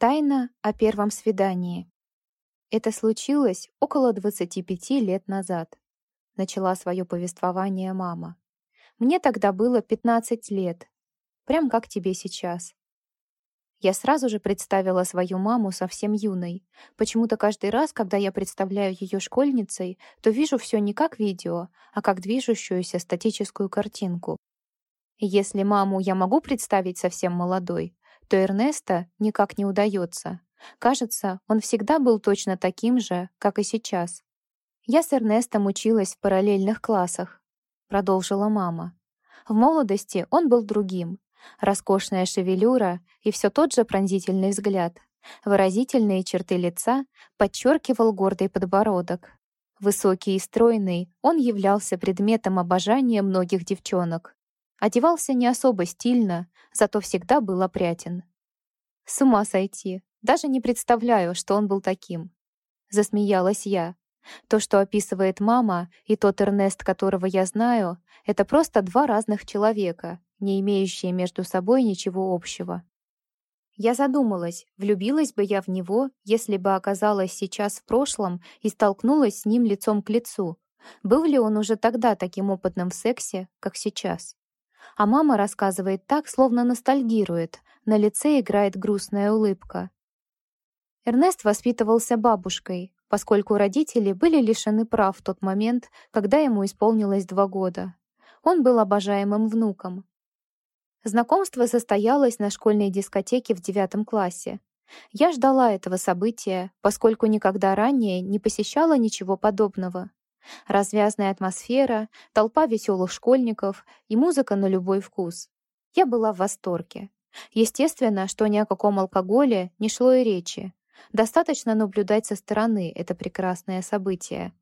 Тайна о первом свидании. Это случилось около 25 лет назад. Начала свое повествование мама. Мне тогда было 15 лет. Прям как тебе сейчас. Я сразу же представила свою маму совсем юной. Почему-то каждый раз, когда я представляю ее школьницей, то вижу все не как видео, а как движущуюся статическую картинку. если маму я могу представить совсем молодой, то Эрнеста никак не удается. Кажется, он всегда был точно таким же, как и сейчас. «Я с Эрнестом училась в параллельных классах», — продолжила мама. В молодости он был другим. Роскошная шевелюра и все тот же пронзительный взгляд. Выразительные черты лица подчеркивал гордый подбородок. Высокий и стройный, он являлся предметом обожания многих девчонок. Одевался не особо стильно, зато всегда был опрятен. С ума сойти. Даже не представляю, что он был таким. Засмеялась я. То, что описывает мама, и тот Эрнест, которого я знаю, это просто два разных человека, не имеющие между собой ничего общего. Я задумалась, влюбилась бы я в него, если бы оказалась сейчас в прошлом и столкнулась с ним лицом к лицу. Был ли он уже тогда таким опытным в сексе, как сейчас? А мама рассказывает так, словно ностальгирует, на лице играет грустная улыбка. Эрнест воспитывался бабушкой, поскольку родители были лишены прав в тот момент, когда ему исполнилось два года. Он был обожаемым внуком. Знакомство состоялось на школьной дискотеке в девятом классе. Я ждала этого события, поскольку никогда ранее не посещала ничего подобного. Развязная атмосфера, толпа веселых школьников и музыка на любой вкус. Я была в восторге. Естественно, что ни о каком алкоголе не шло и речи. Достаточно наблюдать со стороны это прекрасное событие.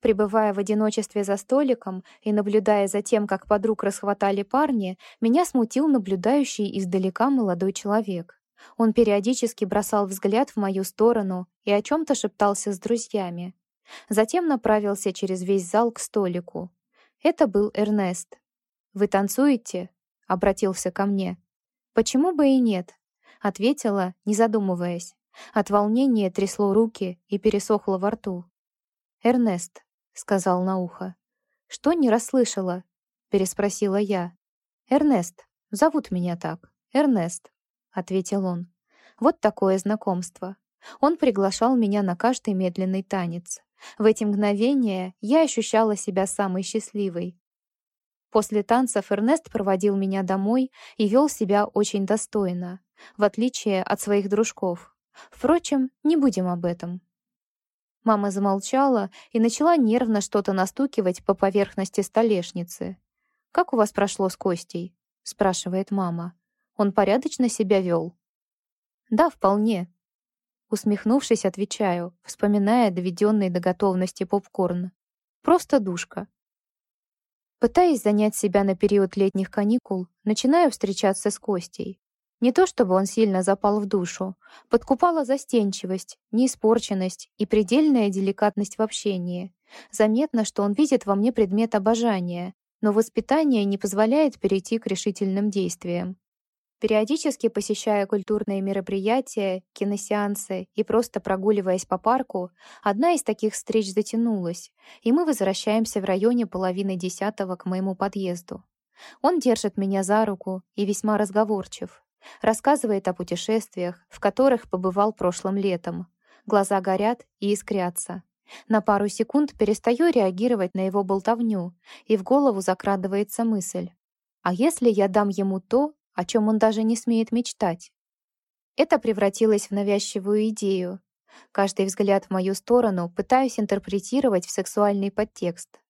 Пребывая в одиночестве за столиком и наблюдая за тем, как подруг расхватали парни, меня смутил наблюдающий издалека молодой человек. Он периодически бросал взгляд в мою сторону и о чем-то шептался с друзьями. Затем направился через весь зал к столику. Это был Эрнест. «Вы танцуете?» — обратился ко мне. «Почему бы и нет?» — ответила, не задумываясь. От волнения трясло руки и пересохло во рту. «Эрнест», — сказал на ухо. «Что не расслышала?» — переспросила я. «Эрнест, зовут меня так. Эрнест», — ответил он. «Вот такое знакомство. Он приглашал меня на каждый медленный танец. В эти мгновения я ощущала себя самой счастливой. После танцев Эрнест проводил меня домой и вел себя очень достойно, в отличие от своих дружков. Впрочем, не будем об этом. Мама замолчала и начала нервно что-то настукивать по поверхности столешницы. «Как у вас прошло с Костей?» — спрашивает мама. «Он порядочно себя вел?» «Да, вполне», Усмехнувшись, отвечаю, вспоминая доведенный до готовности попкорн. Просто душка. Пытаясь занять себя на период летних каникул, начинаю встречаться с Костей. Не то чтобы он сильно запал в душу, подкупала застенчивость, неиспорченность и предельная деликатность в общении. Заметно, что он видит во мне предмет обожания, но воспитание не позволяет перейти к решительным действиям. Периодически посещая культурные мероприятия, киносеансы и просто прогуливаясь по парку, одна из таких встреч затянулась, и мы возвращаемся в районе половины десятого к моему подъезду. Он держит меня за руку и весьма разговорчив. Рассказывает о путешествиях, в которых побывал прошлым летом. Глаза горят и искрятся. На пару секунд перестаю реагировать на его болтовню, и в голову закрадывается мысль. А если я дам ему то, о чем он даже не смеет мечтать. Это превратилось в навязчивую идею. Каждый взгляд в мою сторону пытаюсь интерпретировать в сексуальный подтекст.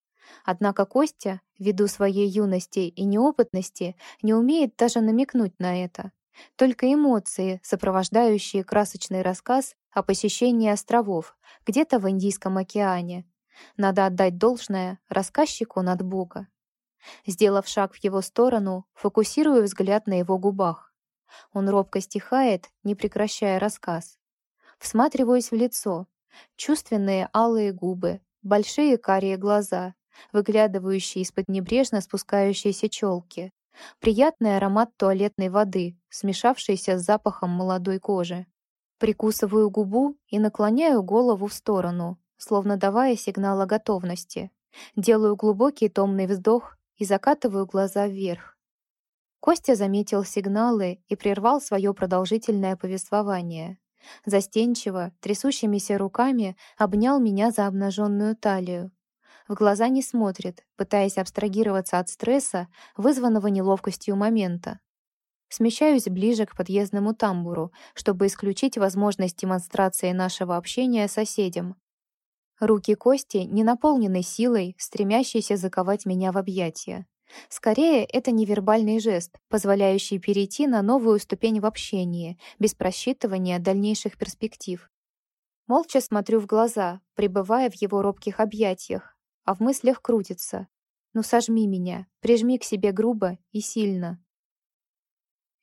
Однако Костя, ввиду своей юности и неопытности, не умеет даже намекнуть на это. Только эмоции, сопровождающие красочный рассказ о посещении островов где-то в Индийском океане. Надо отдать должное рассказчику над Бога. Сделав шаг в его сторону, фокусирую взгляд на его губах. Он робко стихает, не прекращая рассказ. Всматриваюсь в лицо. Чувственные алые губы, большие карие глаза, выглядывающие из-под небрежно спускающейся челки. Приятный аромат туалетной воды, смешавшийся с запахом молодой кожи. Прикусываю губу и наклоняю голову в сторону, словно давая сигнал о готовности. Делаю глубокий томный вздох и закатываю глаза вверх. Костя заметил сигналы и прервал свое продолжительное повествование. Застенчиво, трясущимися руками обнял меня за обнаженную талию. В глаза не смотрит, пытаясь абстрагироваться от стресса, вызванного неловкостью момента. Смещаюсь ближе к подъездному тамбуру, чтобы исключить возможность демонстрации нашего общения соседям. Руки Кости не наполнены силой, стремящейся заковать меня в объятия. Скорее, это невербальный жест, позволяющий перейти на новую ступень в общении, без просчитывания дальнейших перспектив. Молча смотрю в глаза, пребывая в его робких объятиях, а в мыслях крутится. «Ну сожми меня, прижми к себе грубо и сильно».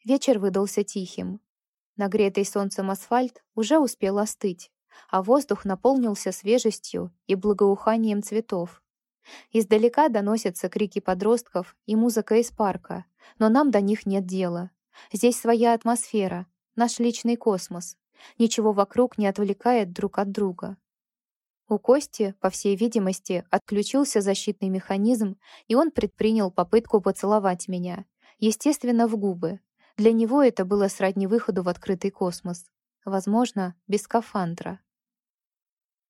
Вечер выдался тихим. Нагретый солнцем асфальт уже успел остыть, а воздух наполнился свежестью и благоуханием цветов. Издалека доносятся крики подростков и музыка из парка, но нам до них нет дела. Здесь своя атмосфера, наш личный космос. Ничего вокруг не отвлекает друг от друга. У Кости, по всей видимости, отключился защитный механизм, и он предпринял попытку поцеловать меня, естественно, в губы, для него это было сродни выходу в открытый космос. Возможно, без скафандра.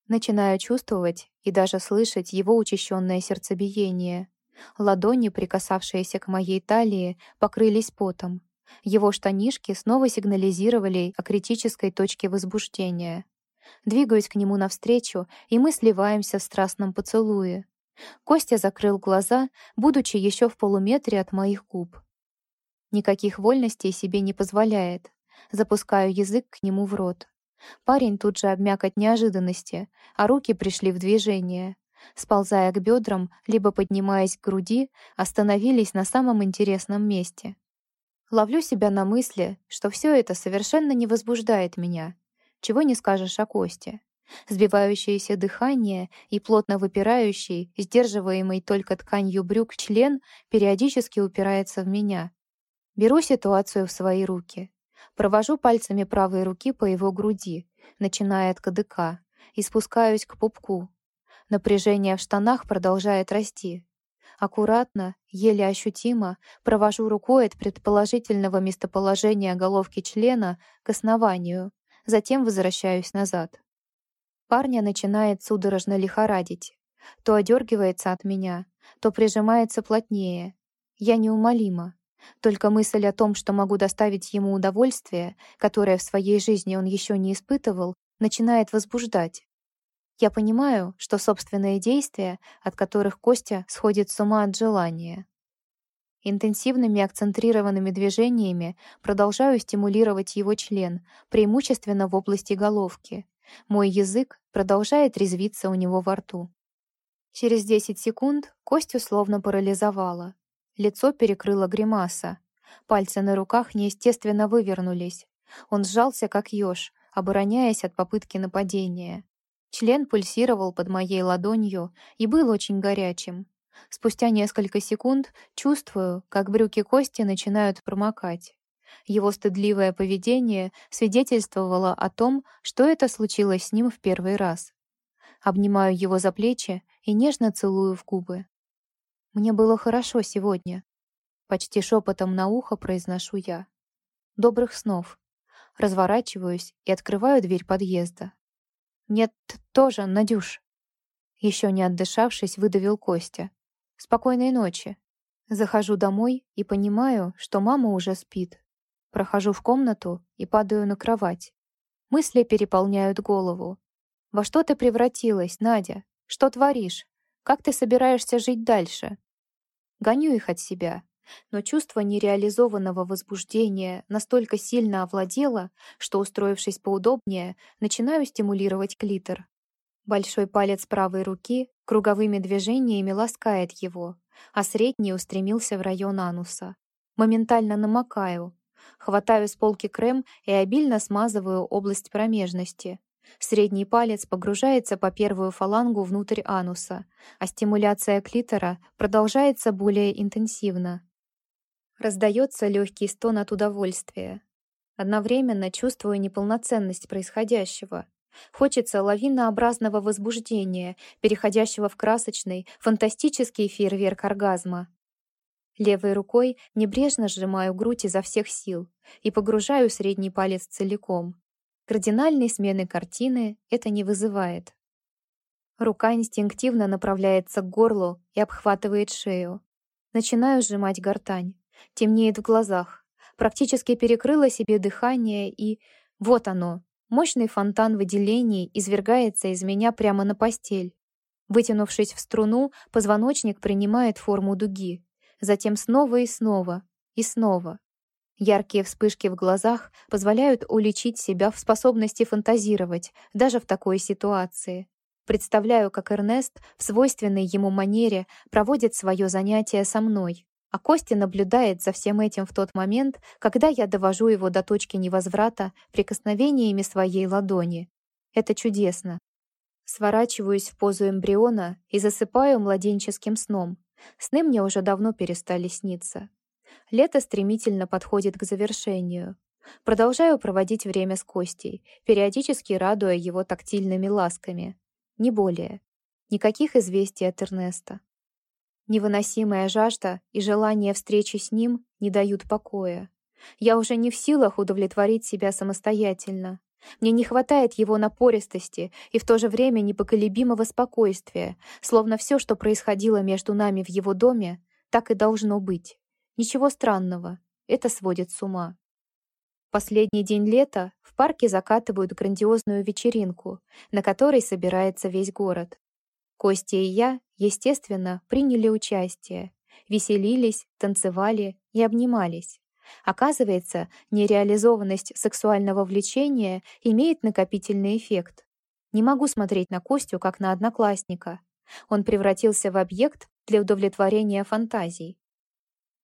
Начинаю чувствовать и даже слышать его учащенное сердцебиение. Ладони, прикасавшиеся к моей талии, покрылись потом. Его штанишки снова сигнализировали о критической точке возбуждения. Двигаюсь к нему навстречу, и мы сливаемся в страстном поцелуе. Костя закрыл глаза, будучи еще в полуметре от моих губ. Никаких вольностей себе не позволяет. Запускаю язык к нему в рот. Парень тут же обмяк от неожиданности, а руки пришли в движение. Сползая к бедрам, либо поднимаясь к груди, остановились на самом интересном месте. Ловлю себя на мысли, что все это совершенно не возбуждает меня. Чего не скажешь о Косте. Сбивающееся дыхание и плотно выпирающий, сдерживаемый только тканью брюк член периодически упирается в меня, Беру ситуацию в свои руки. Провожу пальцами правой руки по его груди, начиная от кадыка, и спускаюсь к пупку. Напряжение в штанах продолжает расти. Аккуратно, еле ощутимо, провожу рукой от предположительного местоположения головки члена к основанию, затем возвращаюсь назад. Парня начинает судорожно лихорадить. То одергивается от меня, то прижимается плотнее. Я неумолима. Только мысль о том, что могу доставить ему удовольствие, которое в своей жизни он еще не испытывал, начинает возбуждать. Я понимаю, что собственные действия, от которых Костя сходит с ума от желания. Интенсивными акцентрированными движениями продолжаю стимулировать его член, преимущественно в области головки. Мой язык продолжает резвиться у него во рту. Через 10 секунд Костю словно парализовало. Лицо перекрыло гримаса. Пальцы на руках неестественно вывернулись. Он сжался, как еж, обороняясь от попытки нападения. Член пульсировал под моей ладонью и был очень горячим. Спустя несколько секунд чувствую, как брюки Кости начинают промокать. Его стыдливое поведение свидетельствовало о том, что это случилось с ним в первый раз. Обнимаю его за плечи и нежно целую в губы. Мне было хорошо сегодня. Почти шепотом на ухо произношу я. Добрых снов. Разворачиваюсь и открываю дверь подъезда. Нет, тоже, Надюш. Еще не отдышавшись, выдавил Костя. Спокойной ночи. Захожу домой и понимаю, что мама уже спит. Прохожу в комнату и падаю на кровать. Мысли переполняют голову. Во что ты превратилась, Надя? Что творишь? Как ты собираешься жить дальше? Гоню их от себя, но чувство нереализованного возбуждения настолько сильно овладело, что, устроившись поудобнее, начинаю стимулировать клитор. Большой палец правой руки круговыми движениями ласкает его, а средний устремился в район ануса. Моментально намокаю. Хватаю с полки крем и обильно смазываю область промежности. Средний палец погружается по первую фалангу внутрь ануса, а стимуляция клитора продолжается более интенсивно. Раздается легкий стон от удовольствия. Одновременно чувствую неполноценность происходящего. Хочется лавинообразного возбуждения, переходящего в красочный, фантастический фейерверк оргазма. Левой рукой небрежно сжимаю грудь изо всех сил и погружаю средний палец целиком. Кардинальной смены картины это не вызывает. Рука инстинктивно направляется к горлу и обхватывает шею. Начинаю сжимать гортань. Темнеет в глазах. Практически перекрыла себе дыхание и... Вот оно. Мощный фонтан выделений извергается из меня прямо на постель. Вытянувшись в струну, позвоночник принимает форму дуги затем снова и снова, и снова. Яркие вспышки в глазах позволяют уличить себя в способности фантазировать, даже в такой ситуации. Представляю, как Эрнест в свойственной ему манере проводит свое занятие со мной, а Костя наблюдает за всем этим в тот момент, когда я довожу его до точки невозврата прикосновениями своей ладони. Это чудесно. Сворачиваюсь в позу эмбриона и засыпаю младенческим сном, Сны мне уже давно перестали сниться. Лето стремительно подходит к завершению. Продолжаю проводить время с Костей, периодически радуя его тактильными ласками. Не более. Никаких известий от Эрнеста. Невыносимая жажда и желание встречи с ним не дают покоя. Я уже не в силах удовлетворить себя самостоятельно. Мне не хватает его напористости и в то же время непоколебимого спокойствия, словно все, что происходило между нами в его доме, так и должно быть. Ничего странного, это сводит с ума. Последний день лета в парке закатывают грандиозную вечеринку, на которой собирается весь город. Костя и я, естественно, приняли участие, веселились, танцевали и обнимались. Оказывается, нереализованность сексуального влечения имеет накопительный эффект. Не могу смотреть на Костю как на одноклассника. Он превратился в объект для удовлетворения фантазий.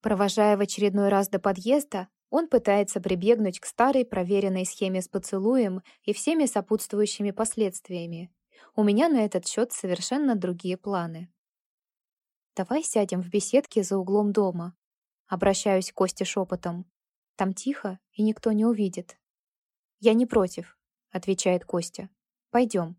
Провожая в очередной раз до подъезда, он пытается прибегнуть к старой проверенной схеме с поцелуем и всеми сопутствующими последствиями. У меня на этот счет совершенно другие планы. «Давай сядем в беседке за углом дома», Обращаюсь к Косте шепотом. Там тихо, и никто не увидит. «Я не против», — отвечает Костя. «Пойдем».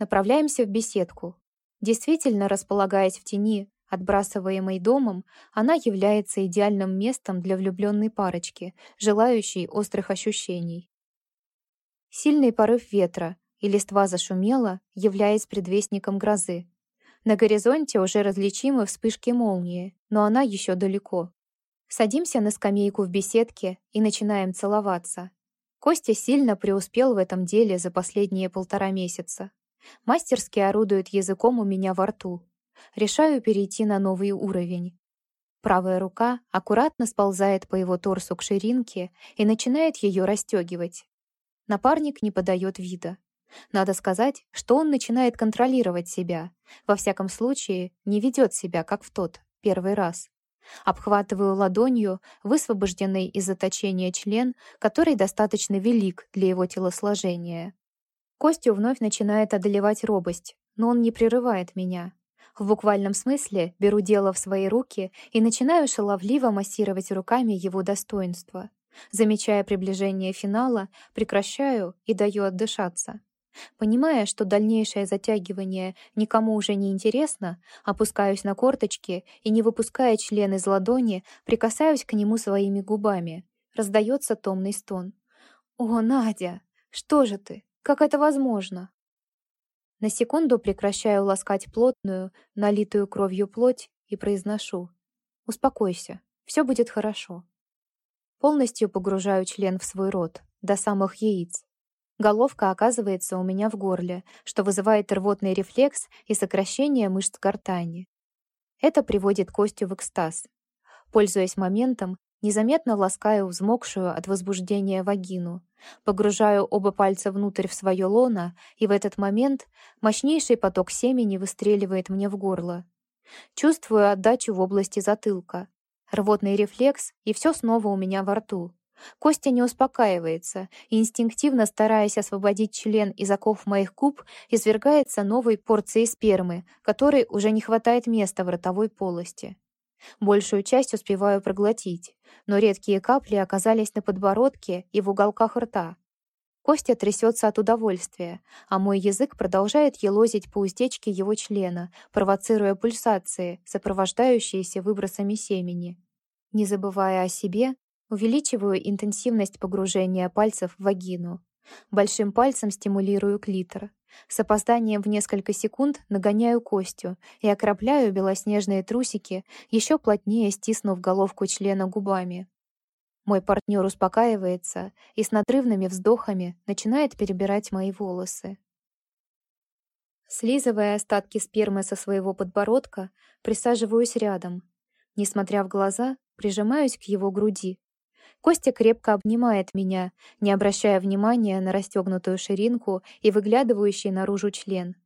Направляемся в беседку. Действительно, располагаясь в тени, отбрасываемой домом, она является идеальным местом для влюбленной парочки, желающей острых ощущений. Сильный порыв ветра, и листва зашумела, являясь предвестником грозы. На горизонте уже различимы вспышки молнии, но она еще далеко. Садимся на скамейку в беседке и начинаем целоваться. Костя сильно преуспел в этом деле за последние полтора месяца. Мастерски орудует языком у меня во рту. Решаю перейти на новый уровень. Правая рука аккуратно сползает по его торсу к ширинке и начинает ее расстегивать. Напарник не подает вида. Надо сказать, что он начинает контролировать себя. Во всяком случае, не ведет себя, как в тот, первый раз. Обхватываю ладонью высвобожденный из заточения член, который достаточно велик для его телосложения. Костю вновь начинает одолевать робость, но он не прерывает меня. В буквальном смысле беру дело в свои руки и начинаю шаловливо массировать руками его достоинство. Замечая приближение финала, прекращаю и даю отдышаться. Понимая, что дальнейшее затягивание никому уже не интересно, опускаюсь на корточки и, не выпуская член из ладони, прикасаюсь к нему своими губами. Раздается томный стон. «О, Надя! Что же ты? Как это возможно?» На секунду прекращаю ласкать плотную, налитую кровью плоть и произношу. «Успокойся, все будет хорошо». Полностью погружаю член в свой рот, до самых яиц. Головка оказывается у меня в горле, что вызывает рвотный рефлекс и сокращение мышц гортани. Это приводит Костю в экстаз. Пользуясь моментом, незаметно ласкаю взмокшую от возбуждения вагину, погружаю оба пальца внутрь в свое лоно, и в этот момент мощнейший поток семени выстреливает мне в горло. Чувствую отдачу в области затылка. Рвотный рефлекс, и все снова у меня во рту. Костя не успокаивается и, инстинктивно стараясь освободить член из оков моих губ, извергается новой порцией спермы, которой уже не хватает места в ротовой полости. Большую часть успеваю проглотить, но редкие капли оказались на подбородке и в уголках рта. Костя трясется от удовольствия, а мой язык продолжает елозить по уздечке его члена, провоцируя пульсации, сопровождающиеся выбросами семени. Не забывая о себе, увеличиваю интенсивность погружения пальцев в вагину. Большим пальцем стимулирую клитор. С опозданием в несколько секунд нагоняю Костю и окропляю белоснежные трусики, еще плотнее стиснув головку члена губами. Мой партнер успокаивается и с надрывными вздохами начинает перебирать мои волосы. Слизывая остатки спермы со своего подбородка, присаживаюсь рядом. Несмотря в глаза, прижимаюсь к его груди. Костя крепко обнимает меня, не обращая внимания на расстегнутую ширинку и выглядывающий наружу член.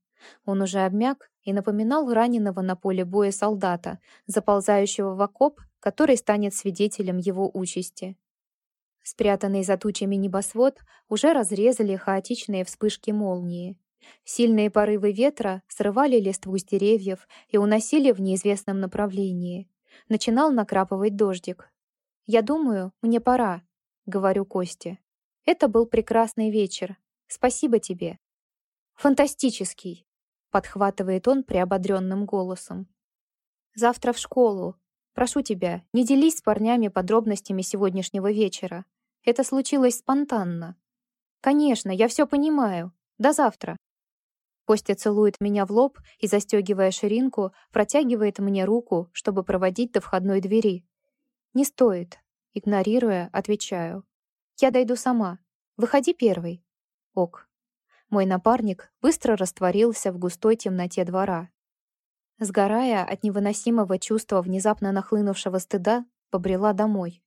Он уже обмяк и напоминал раненого на поле боя солдата, заползающего в окоп, который станет свидетелем его участи. Спрятанный за тучами небосвод уже разрезали хаотичные вспышки молнии. Сильные порывы ветра срывали листву с деревьев и уносили в неизвестном направлении. Начинал накрапывать дождик. «Я думаю, мне пора», — говорю Косте. «Это был прекрасный вечер. Спасибо тебе». «Фантастический», — подхватывает он приободренным голосом. «Завтра в школу. Прошу тебя, не делись с парнями подробностями сегодняшнего вечера. Это случилось спонтанно». «Конечно, я все понимаю. До завтра». Костя целует меня в лоб и, застегивая ширинку, протягивает мне руку, чтобы проводить до входной двери. «Не стоит». Игнорируя, отвечаю. «Я дойду сама. Выходи первый». «Ок». Мой напарник быстро растворился в густой темноте двора. Сгорая от невыносимого чувства внезапно нахлынувшего стыда, побрела домой.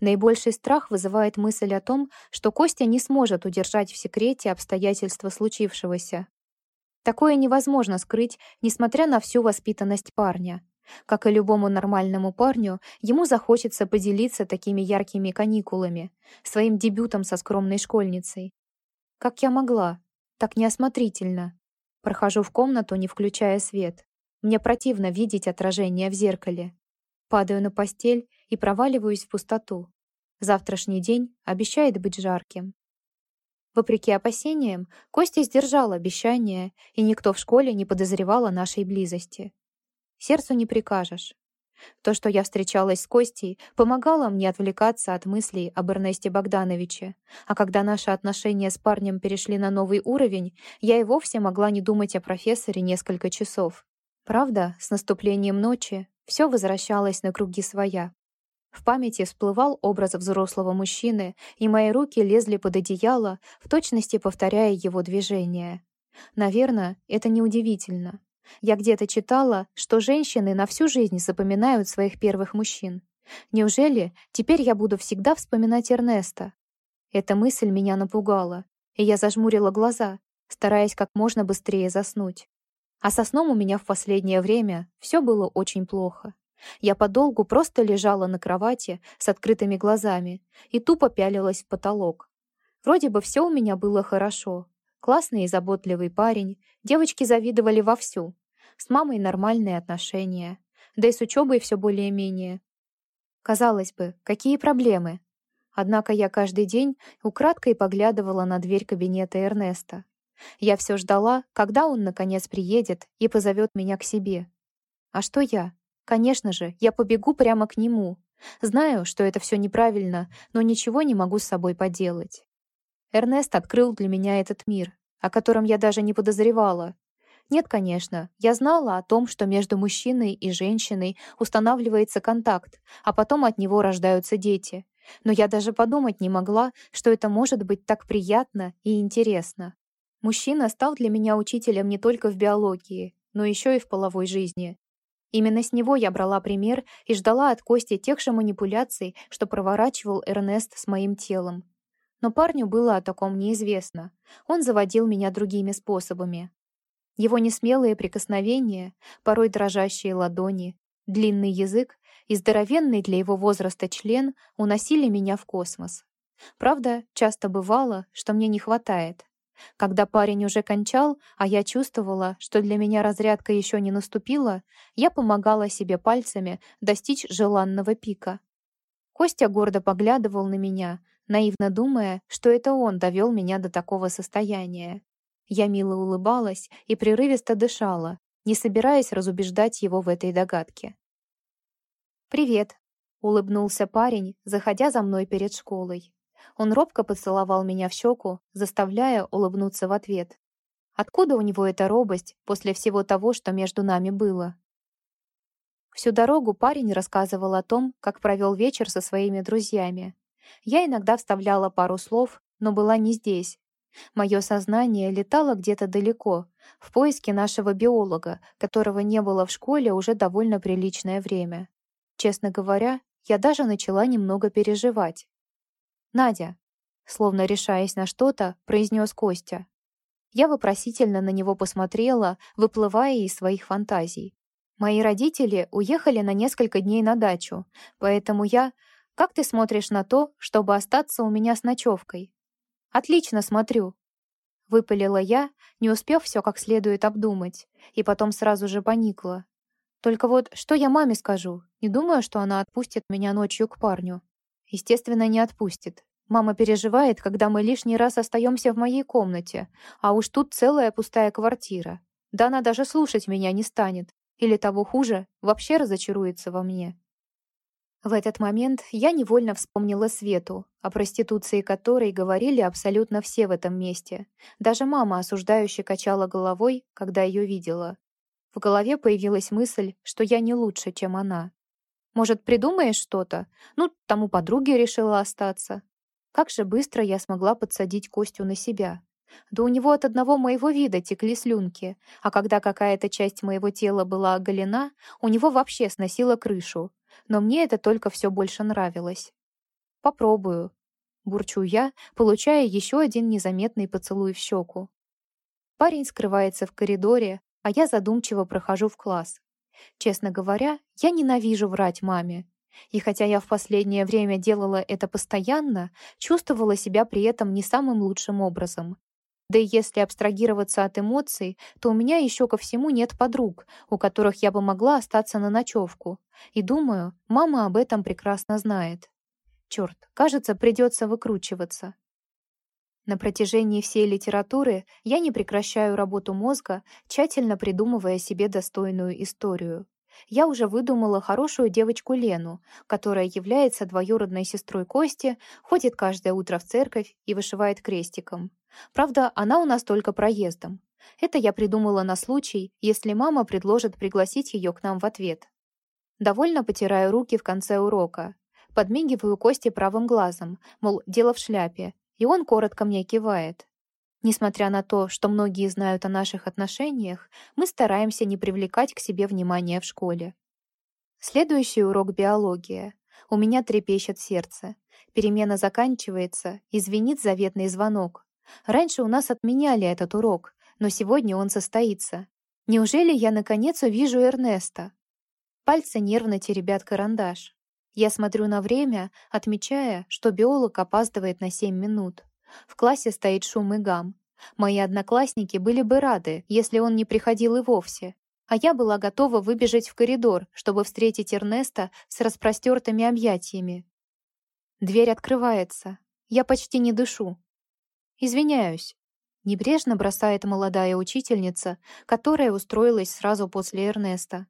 Наибольший страх вызывает мысль о том, что Костя не сможет удержать в секрете обстоятельства случившегося. Такое невозможно скрыть, несмотря на всю воспитанность парня. Как и любому нормальному парню, ему захочется поделиться такими яркими каникулами, своим дебютом со скромной школьницей. Как я могла? Так неосмотрительно. Прохожу в комнату, не включая свет. Мне противно видеть отражение в зеркале. Падаю на постель и проваливаюсь в пустоту. Завтрашний день обещает быть жарким. Вопреки опасениям, Костя сдержал обещание, и никто в школе не подозревал о нашей близости. Сердцу не прикажешь. То, что я встречалась с Костей, помогало мне отвлекаться от мыслей об Эрнесте Богдановиче, а когда наши отношения с парнем перешли на новый уровень, я и вовсе могла не думать о профессоре несколько часов. Правда, с наступлением ночи все возвращалось на круги своя. В памяти всплывал образ взрослого мужчины, и мои руки лезли под одеяло, в точности повторяя его движения. Наверное, это неудивительно. Я где-то читала, что женщины на всю жизнь запоминают своих первых мужчин. Неужели теперь я буду всегда вспоминать Эрнеста? Эта мысль меня напугала, и я зажмурила глаза, стараясь как можно быстрее заснуть. А со сном у меня в последнее время все было очень плохо. Я подолгу просто лежала на кровати с открытыми глазами и тупо пялилась в потолок. Вроде бы все у меня было хорошо. Классный и заботливый парень, девочки завидовали вовсю. С мамой нормальные отношения, да и с учебой все более-менее. Казалось бы, какие проблемы? Однако я каждый день украдкой поглядывала на дверь кабинета Эрнеста. Я все ждала, когда он наконец приедет и позовет меня к себе. А что я? Конечно же, я побегу прямо к нему. Знаю, что это все неправильно, но ничего не могу с собой поделать. Эрнест открыл для меня этот мир, о котором я даже не подозревала. Нет, конечно, я знала о том, что между мужчиной и женщиной устанавливается контакт, а потом от него рождаются дети. Но я даже подумать не могла, что это может быть так приятно и интересно. Мужчина стал для меня учителем не только в биологии, но еще и в половой жизни. Именно с него я брала пример и ждала от Кости тех же манипуляций, что проворачивал Эрнест с моим телом. Но парню было о таком неизвестно. Он заводил меня другими способами. Его несмелые прикосновения, порой дрожащие ладони, длинный язык и здоровенный для его возраста член уносили меня в космос. Правда, часто бывало, что мне не хватает. Когда парень уже кончал, а я чувствовала, что для меня разрядка еще не наступила, я помогала себе пальцами достичь желанного пика. Костя гордо поглядывал на меня, наивно думая, что это он довел меня до такого состояния. Я мило улыбалась и прерывисто дышала, не собираясь разубеждать его в этой догадке. «Привет», — улыбнулся парень, заходя за мной перед школой. Он робко поцеловал меня в щеку, заставляя улыбнуться в ответ. Откуда у него эта робость после всего того, что между нами было? Всю дорогу парень рассказывал о том, как провел вечер со своими друзьями. Я иногда вставляла пару слов, но была не здесь. Мое сознание летало где-то далеко, в поиске нашего биолога, которого не было в школе уже довольно приличное время. Честно говоря, я даже начала немного переживать. «Надя», словно решаясь на что-то, произнес Костя. Я вопросительно на него посмотрела, выплывая из своих фантазий. Мои родители уехали на несколько дней на дачу, поэтому я... Как ты смотришь на то, чтобы остаться у меня с ночевкой? Отлично смотрю. Выпалила я, не успев все как следует обдумать, и потом сразу же поникла. Только вот что я маме скажу? Не думаю, что она отпустит меня ночью к парню. Естественно, не отпустит. Мама переживает, когда мы лишний раз остаемся в моей комнате, а уж тут целая пустая квартира. Да она даже слушать меня не станет. Или того хуже, вообще разочаруется во мне. В этот момент я невольно вспомнила Свету, о проституции которой говорили абсолютно все в этом месте. Даже мама осуждающе качала головой, когда ее видела. В голове появилась мысль, что я не лучше, чем она. Может, придумаешь что-то? Ну, тому подруге решила остаться. Как же быстро я смогла подсадить Костю на себя. Да у него от одного моего вида текли слюнки, а когда какая-то часть моего тела была оголена, у него вообще сносило крышу. Но мне это только все больше нравилось. «Попробую», — бурчу я, получая еще один незаметный поцелуй в щеку. Парень скрывается в коридоре, а я задумчиво прохожу в класс. Честно говоря, я ненавижу врать маме. И хотя я в последнее время делала это постоянно, чувствовала себя при этом не самым лучшим образом. Да и если абстрагироваться от эмоций, то у меня еще ко всему нет подруг, у которых я бы могла остаться на ночевку. И думаю, мама об этом прекрасно знает. Черт, кажется, придется выкручиваться. На протяжении всей литературы я не прекращаю работу мозга, тщательно придумывая себе достойную историю я уже выдумала хорошую девочку Лену, которая является двоюродной сестрой Кости, ходит каждое утро в церковь и вышивает крестиком. Правда, она у нас только проездом. Это я придумала на случай, если мама предложит пригласить ее к нам в ответ. Довольно потираю руки в конце урока. Подмигиваю Косте правым глазом, мол, дело в шляпе, и он коротко мне кивает. Несмотря на то, что многие знают о наших отношениях, мы стараемся не привлекать к себе внимания в школе. Следующий урок — биология. У меня трепещет сердце. Перемена заканчивается, и звенит заветный звонок. Раньше у нас отменяли этот урок, но сегодня он состоится. Неужели я наконец увижу Эрнеста? Пальцы нервно теребят карандаш. Я смотрю на время, отмечая, что биолог опаздывает на 7 минут. В классе стоит шум и гам. Мои одноклассники были бы рады, если он не приходил и вовсе. А я была готова выбежать в коридор, чтобы встретить Эрнеста с распростертыми объятиями. Дверь открывается. Я почти не дышу. Извиняюсь. Небрежно бросает молодая учительница, которая устроилась сразу после Эрнеста.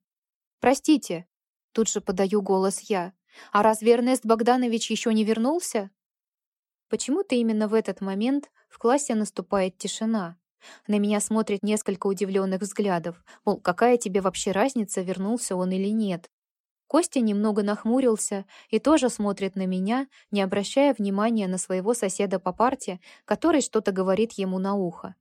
«Простите», — тут же подаю голос я. «А разве Эрнест Богданович еще не вернулся?» Почему-то именно в этот момент в классе наступает тишина. На меня смотрит несколько удивленных взглядов, мол, какая тебе вообще разница, вернулся он или нет. Костя немного нахмурился и тоже смотрит на меня, не обращая внимания на своего соседа по парте, который что-то говорит ему на ухо.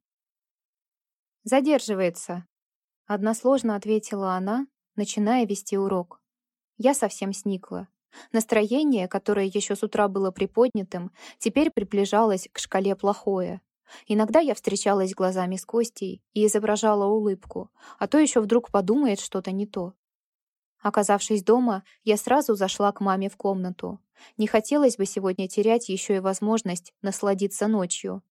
«Задерживается», — односложно ответила она, начиная вести урок. Я совсем сникла. Настроение, которое еще с утра было приподнятым, теперь приближалось к шкале плохое. Иногда я встречалась глазами с Костей и изображала улыбку, а то еще вдруг подумает что-то не то. Оказавшись дома, я сразу зашла к маме в комнату. Не хотелось бы сегодня терять еще и возможность насладиться ночью.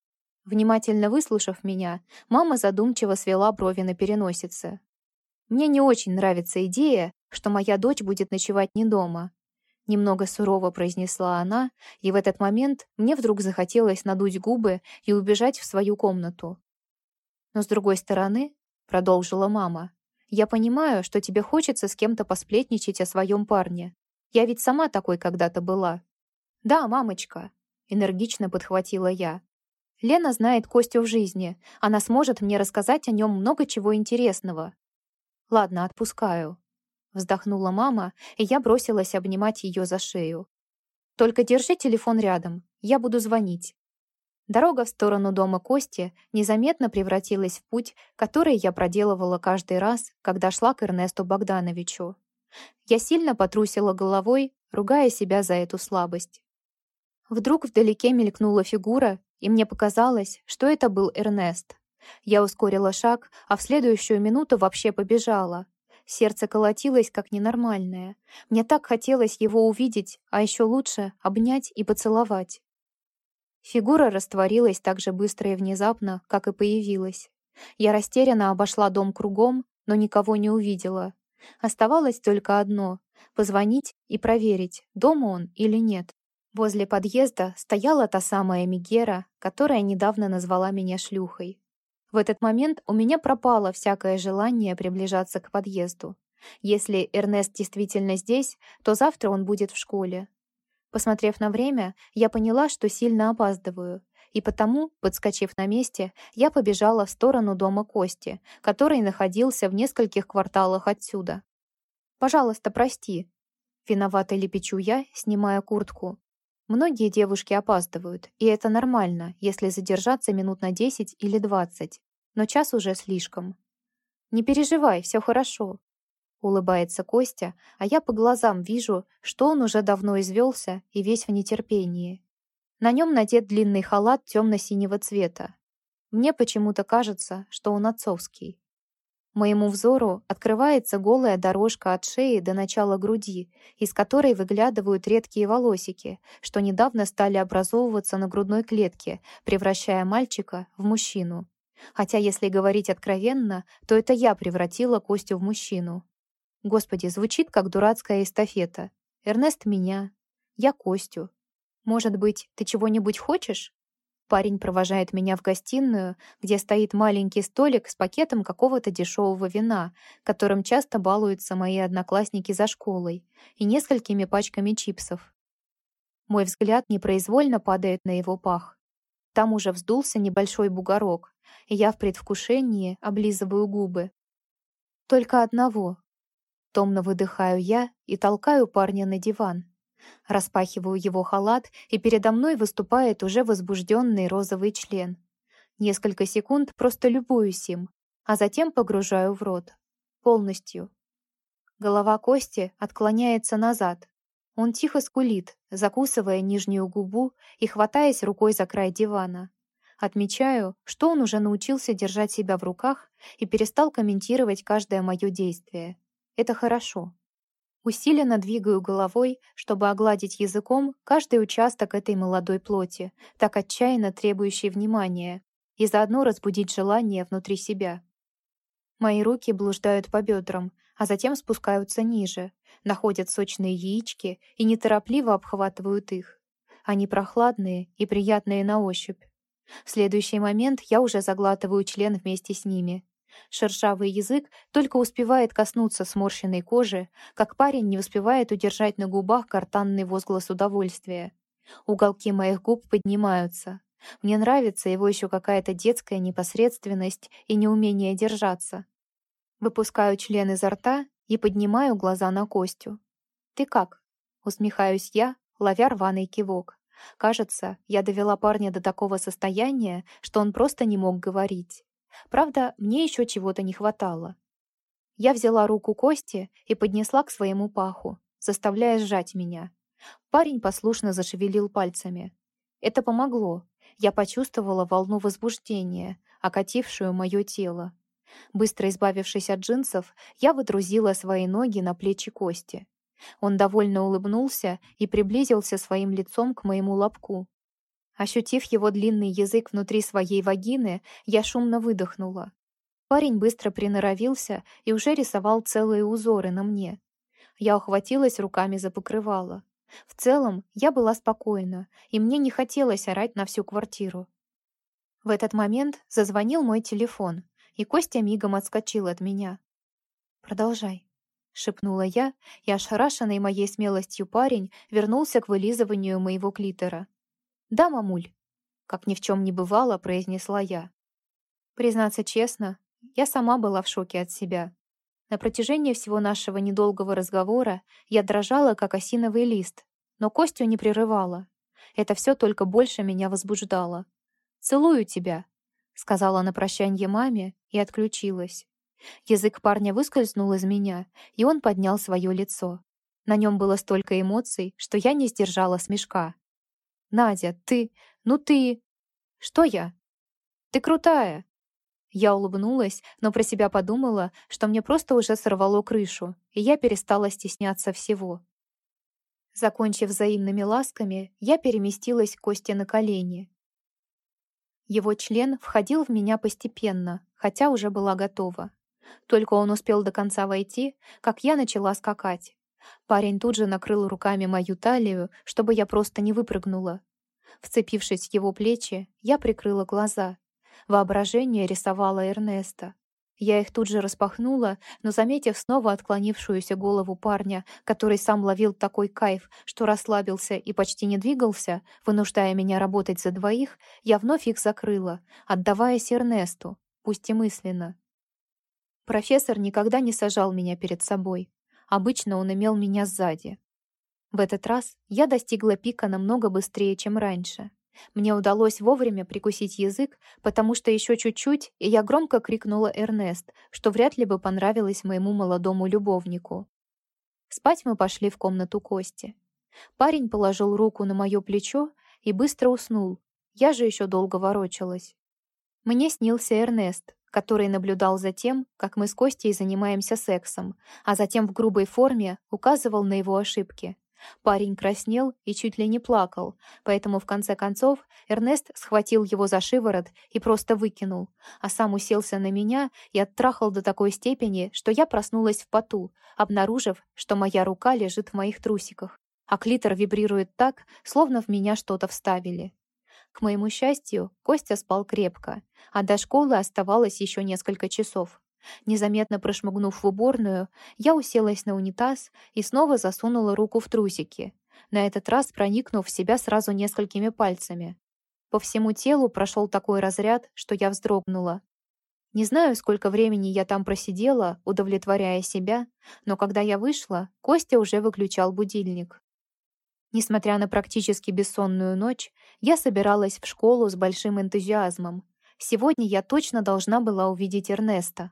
Внимательно выслушав меня, мама задумчиво свела брови на переносице. «Мне не очень нравится идея, что моя дочь будет ночевать не дома. Немного сурово произнесла она, и в этот момент мне вдруг захотелось надуть губы и убежать в свою комнату. Но с другой стороны, продолжила мама, я понимаю, что тебе хочется с кем-то посплетничать о своем парне. Я ведь сама такой когда-то была. Да, мамочка, энергично подхватила я. Лена знает Костю в жизни. Она сможет мне рассказать о нем много чего интересного. Ладно, отпускаю. Вздохнула мама, и я бросилась обнимать ее за шею. Только держи телефон рядом, я буду звонить. Дорога в сторону дома Кости незаметно превратилась в путь, который я проделывала каждый раз, когда шла к Эрнесту Богдановичу. Я сильно потрусила головой, ругая себя за эту слабость. Вдруг вдалеке мелькнула фигура, и мне показалось, что это был Эрнест. Я ускорила шаг, а в следующую минуту вообще побежала. Сердце колотилось, как ненормальное. Мне так хотелось его увидеть, а еще лучше обнять и поцеловать. Фигура растворилась так же быстро и внезапно, как и появилась. Я растерянно обошла дом кругом, но никого не увидела. Оставалось только одно — позвонить и проверить, дома он или нет. Возле подъезда стояла та самая Мигера, которая недавно назвала меня шлюхой. В этот момент у меня пропало всякое желание приближаться к подъезду. Если Эрнест действительно здесь, то завтра он будет в школе. Посмотрев на время, я поняла, что сильно опаздываю, и потому, подскочив на месте, я побежала в сторону дома Кости, который находился в нескольких кварталах отсюда. «Пожалуйста, прости», — виновато лепечу я, снимая куртку. Многие девушки опаздывают, и это нормально, если задержаться минут на 10 или 20, но час уже слишком. «Не переживай, все хорошо», — улыбается Костя, а я по глазам вижу, что он уже давно извелся и весь в нетерпении. На нем надет длинный халат темно-синего цвета. Мне почему-то кажется, что он отцовский. Моему взору открывается голая дорожка от шеи до начала груди, из которой выглядывают редкие волосики, что недавно стали образовываться на грудной клетке, превращая мальчика в мужчину. Хотя, если говорить откровенно, то это я превратила Костю в мужчину. Господи, звучит как дурацкая эстафета. Эрнест меня, я Костю. Может быть, ты чего-нибудь хочешь? Парень провожает меня в гостиную, где стоит маленький столик с пакетом какого-то дешевого вина, которым часто балуются мои одноклассники за школой, и несколькими пачками чипсов. Мой взгляд непроизвольно падает на его пах. Там уже вздулся небольшой бугорок, и я в предвкушении облизываю губы. Только одного. Томно выдыхаю я и толкаю парня на диван. Распахиваю его халат, и передо мной выступает уже возбужденный розовый член. Несколько секунд просто любуюсь им, а затем погружаю в рот. Полностью. Голова Кости отклоняется назад. Он тихо скулит, закусывая нижнюю губу и хватаясь рукой за край дивана. Отмечаю, что он уже научился держать себя в руках и перестал комментировать каждое мое действие. Это хорошо. Усиленно двигаю головой, чтобы огладить языком каждый участок этой молодой плоти, так отчаянно требующей внимания, и заодно разбудить желание внутри себя. Мои руки блуждают по бедрам, а затем спускаются ниже, находят сочные яички и неторопливо обхватывают их. Они прохладные и приятные на ощупь. В следующий момент я уже заглатываю член вместе с ними, Шершавый язык только успевает коснуться сморщенной кожи, как парень не успевает удержать на губах картанный возглас удовольствия. Уголки моих губ поднимаются. Мне нравится его еще какая-то детская непосредственность и неумение держаться. Выпускаю член изо рта и поднимаю глаза на Костю. «Ты как?» — усмехаюсь я, ловя рваный кивок. Кажется, я довела парня до такого состояния, что он просто не мог говорить. Правда, мне еще чего-то не хватало. Я взяла руку Кости и поднесла к своему паху, заставляя сжать меня. Парень послушно зашевелил пальцами. Это помогло. Я почувствовала волну возбуждения, окатившую мое тело. Быстро избавившись от джинсов, я выдрузила свои ноги на плечи Кости. Он довольно улыбнулся и приблизился своим лицом к моему лобку. Ощутив его длинный язык внутри своей вагины, я шумно выдохнула. Парень быстро приноровился и уже рисовал целые узоры на мне. Я ухватилась руками за покрывало. В целом, я была спокойна, и мне не хотелось орать на всю квартиру. В этот момент зазвонил мой телефон, и Костя мигом отскочил от меня. «Продолжай», — шепнула я, и ошарашенный моей смелостью парень вернулся к вылизыванию моего клитора. «Да, мамуль», — как ни в чем не бывало, произнесла я. Признаться честно, я сама была в шоке от себя. На протяжении всего нашего недолгого разговора я дрожала, как осиновый лист, но Костю не прерывала. Это все только больше меня возбуждало. «Целую тебя», — сказала на прощанье маме и отключилась. Язык парня выскользнул из меня, и он поднял свое лицо. На нем было столько эмоций, что я не сдержала смешка. «Надя, ты... Ну ты...» «Что я?» «Ты крутая!» Я улыбнулась, но про себя подумала, что мне просто уже сорвало крышу, и я перестала стесняться всего. Закончив взаимными ласками, я переместилась к Косте на колени. Его член входил в меня постепенно, хотя уже была готова. Только он успел до конца войти, как я начала скакать. Парень тут же накрыл руками мою талию, чтобы я просто не выпрыгнула. Вцепившись в его плечи, я прикрыла глаза Воображение рисовало Эрнеста. Я их тут же распахнула, но, заметив снова отклонившуюся голову парня, который сам ловил такой кайф, что расслабился и почти не двигался, вынуждая меня работать за двоих, я вновь их закрыла, отдаваясь Эрнесту, пусть и мысленно. Профессор никогда не сажал меня перед собой. Обычно он имел меня сзади. В этот раз я достигла пика намного быстрее, чем раньше. Мне удалось вовремя прикусить язык, потому что еще чуть-чуть, и я громко крикнула Эрнест, что вряд ли бы понравилось моему молодому любовнику. Спать мы пошли в комнату Кости. Парень положил руку на мое плечо и быстро уснул. Я же еще долго ворочалась. Мне снился Эрнест, который наблюдал за тем, как мы с Костей занимаемся сексом, а затем в грубой форме указывал на его ошибки. Парень краснел и чуть ли не плакал, поэтому в конце концов Эрнест схватил его за шиворот и просто выкинул, а сам уселся на меня и оттрахал до такой степени, что я проснулась в поту, обнаружив, что моя рука лежит в моих трусиках, а клитор вибрирует так, словно в меня что-то вставили. К моему счастью, Костя спал крепко, а до школы оставалось еще несколько часов. Незаметно прошмыгнув в уборную, я уселась на унитаз и снова засунула руку в трусики, на этот раз проникнув в себя сразу несколькими пальцами. По всему телу прошел такой разряд, что я вздрогнула. Не знаю, сколько времени я там просидела, удовлетворяя себя, но когда я вышла, Костя уже выключал будильник. Несмотря на практически бессонную ночь, я собиралась в школу с большим энтузиазмом. Сегодня я точно должна была увидеть Эрнеста.